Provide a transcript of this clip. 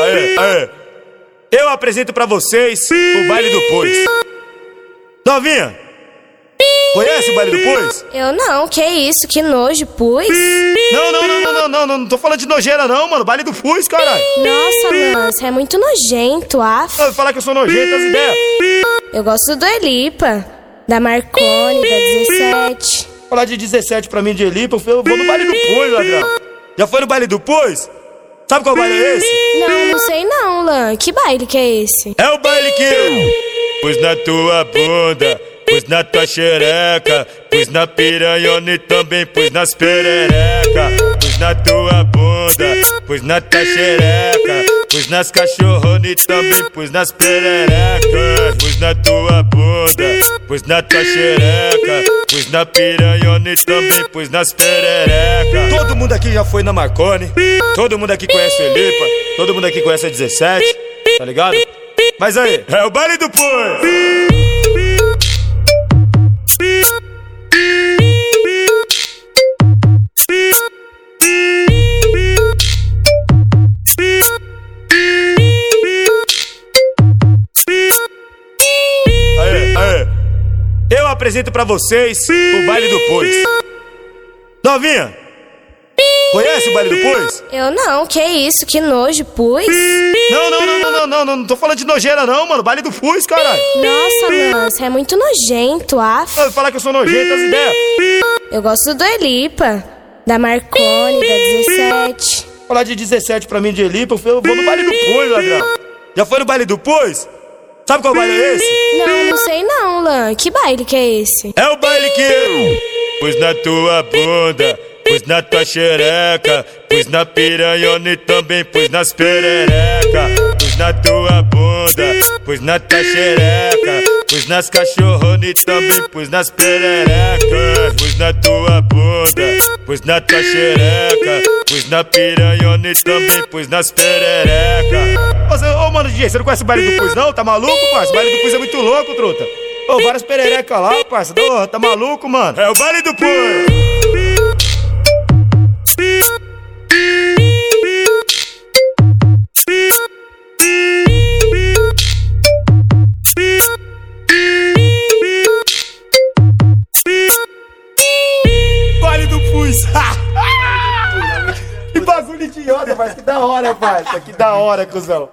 Aê, aê. Eu apresento pra vocês o baile do Pois. Novinha, conhece o baile do Pois? Eu não, que isso, que nojo, pus. Não, não, não, não, não, não, não, não tô falando de nojeira não, mano. Baile do Pus, caralho. Nossa, mano, você é muito nojento, af. Ah, Falar que eu sou nojento, as ideias. Eu gosto do Elipa, da Marconi, da 17. Falar de 17 pra mim de Elipa, eu vou no baile do Pus, ladrão. Já foi no baile do Pus? Sabe qual baile é esse? Não, não sei não, Lan. Que baile que é esse? É o baile que eu pus na tua bunda, pus na tua xereca, pus na piranhona e também pus nas perereca, pus na tua bunda, pus na tua xereca, pus nas cachorrona e também pus nas pererecas, pus na tua bunda, pus na tua xereca, na piranhona e também pus nas pererecas. Todo mundo aqui já foi na Marconi, todo mundo aqui conhece o Elipa, todo mundo aqui conhece a 17, tá ligado? Mas aí, é o baile do Poi! Apresento pra vocês o baile do Pois. Novinha, conhece o baile do Pois? Eu não, que isso, que nojo, pus. Não, não, não, não, não, não, não, não tô falando de nojeira não, mano. Baile do Pus, caralho. Nossa, mano, você é muito nojento, af. Ah, Falar que eu sou nojento, as ideias. Eu gosto do Elipa, da Marconi, da 17. Falar de 17 pra mim de Elipa, eu vou no baile do Pus, ladrão. Já foi no baile do Pus? Sabe qual baile é esse? Não, não sei não, Lan. Que baile que é esse? É o baile que eu pus na tua bunda, pus na tua xereca, pus na piranhona e também pus nas perereca, pus na tua bunda, pus na tua xereca, pus nas cachorrona e também pus nas pererecas, pus na tua bunda, pus na tua xereca, pus na piranhona e também pus nas pererecas. Ô, cê- ô mano DJ, você não conhece o baile do Pus não? Tá maluco, parça? O baile do Pus é muito louco, truta. Ô, várias pererecas lá, parça. Ô, tá maluco, mano? É o baile do Pus. Baile do Pus. que bagulho idiota, parça. Que da hora, parça. Que da hora, cuzão.